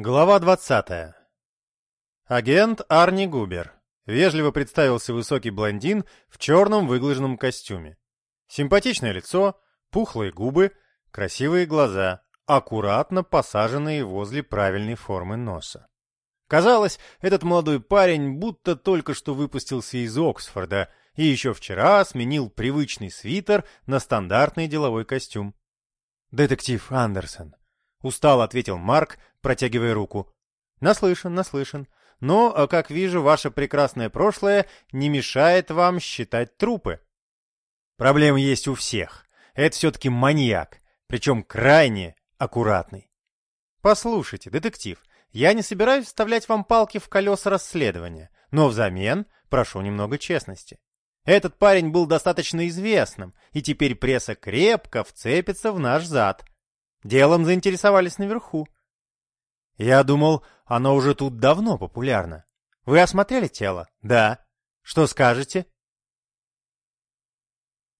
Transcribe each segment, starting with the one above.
Глава 20. Агент Арни Губер. Вежливо представился высокий блондин в черном выглаженном костюме. Симпатичное лицо, пухлые губы, красивые глаза, аккуратно посаженные возле правильной формы носа. Казалось, этот молодой парень будто только что выпустился из Оксфорда и еще вчера сменил привычный свитер на стандартный деловой костюм. «Детектив Андерсон», — устало ответил Марк, протягивая руку. «Наслышан, наслышан. Но, а, как вижу, ваше прекрасное прошлое не мешает вам считать трупы». «Проблемы есть у всех. Это все-таки маньяк, причем крайне аккуратный». «Послушайте, детектив, я не собираюсь вставлять вам палки в колеса расследования, но взамен прошу немного честности. Этот парень был достаточно известным, и теперь пресса крепко вцепится в наш зад. Делом заинтересовались наверху. Я думал, оно уже тут давно популярно. Вы осмотрели тело? Да. Что скажете?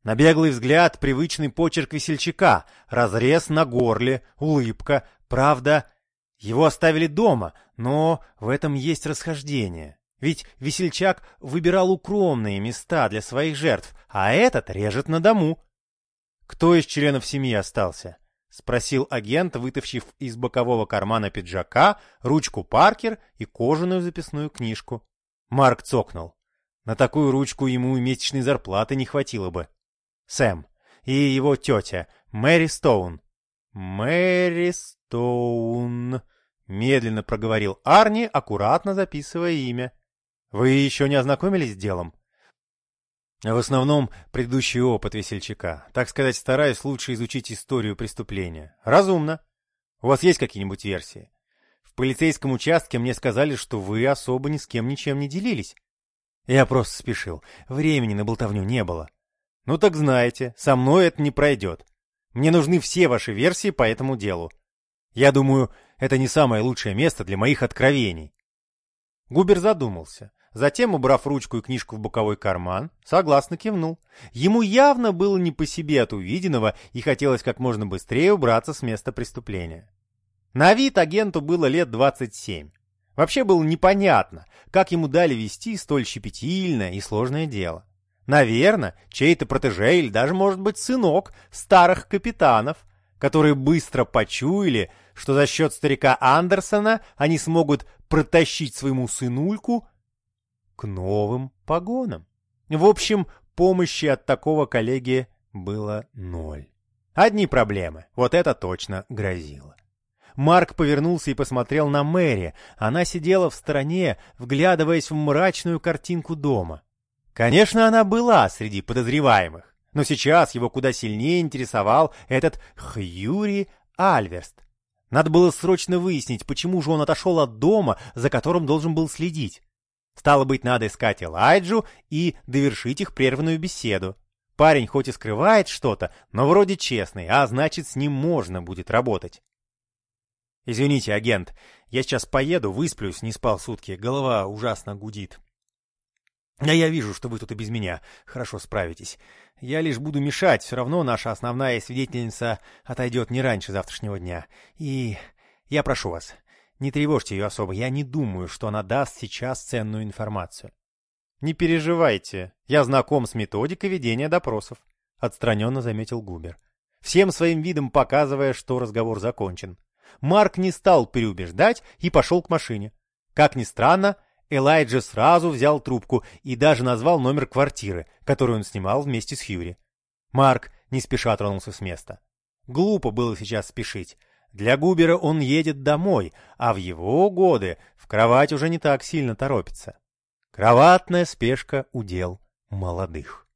На беглый взгляд привычный почерк весельчака, разрез на горле, улыбка. Правда, его оставили дома, но в этом есть расхождение. Ведь весельчак выбирал укромные места для своих жертв, а этот режет на дому. Кто из членов семьи остался? — спросил агент, вытащив из бокового кармана пиджака ручку Паркер и кожаную записную книжку. Марк цокнул. На такую ручку ему и месячной зарплаты не хватило бы. Сэм и его тетя, Мэри Стоун. «Мэри Стоун», — медленно проговорил Арни, аккуратно записывая имя. «Вы еще не ознакомились с делом?» В основном предыдущий опыт весельчака. Так сказать, стараюсь лучше изучить историю преступления. Разумно. У вас есть какие-нибудь версии? В полицейском участке мне сказали, что вы особо ни с кем ничем не делились. Я просто спешил. Времени на болтовню не было. Ну так знаете, со мной это не пройдет. Мне нужны все ваши версии по этому делу. Я думаю, это не самое лучшее место для моих откровений. Губер задумался. Затем, убрав ручку и книжку в боковой карман, согласно кивнул. Ему явно было не по себе от увиденного и хотелось как можно быстрее убраться с места преступления. На вид агенту было лет 27. Вообще было непонятно, как ему дали вести столь щепетильное и сложное дело. Наверное, чей-то протеже или даже, может быть, сынок старых капитанов, которые быстро почуяли, что за счет старика Андерсона они смогут протащить своему сынульку к новым погонам. В общем, помощи от такого коллеги было ноль. Одни проблемы, вот это точно грозило. Марк повернулся и посмотрел на Мэри. Она сидела в стороне, вглядываясь в мрачную картинку дома. Конечно, она была среди подозреваемых, но сейчас его куда сильнее интересовал этот Хьюри Альверст. Надо было срочно выяснить, почему же он отошел от дома, за которым должен был следить. Стало быть, надо искать Элайджу и довершить их прерванную беседу. Парень хоть и скрывает что-то, но вроде честный, а значит, с ним можно будет работать. Извините, агент, я сейчас поеду, высплюсь, не спал сутки, голова ужасно гудит. А я вижу, что вы тут и без меня хорошо справитесь. Я лишь буду мешать, все равно наша основная свидетельница отойдет не раньше завтрашнего дня. И я прошу вас, не тревожьте ее особо, я не думаю, что она даст сейчас ценную информацию. Не переживайте, я знаком с методикой ведения допросов, отстраненно заметил Губер, всем своим видом показывая, что разговор закончен. Марк не стал переубеждать и пошел к машине. Как ни странно, Элайджа сразу взял трубку и даже назвал номер квартиры, которую он снимал вместе с Хьюри. Марк не спеша тронулся с места. Глупо было сейчас спешить. Для Губера он едет домой, а в его годы в кровать уже не так сильно торопится. Кроватная спешка удел молодых.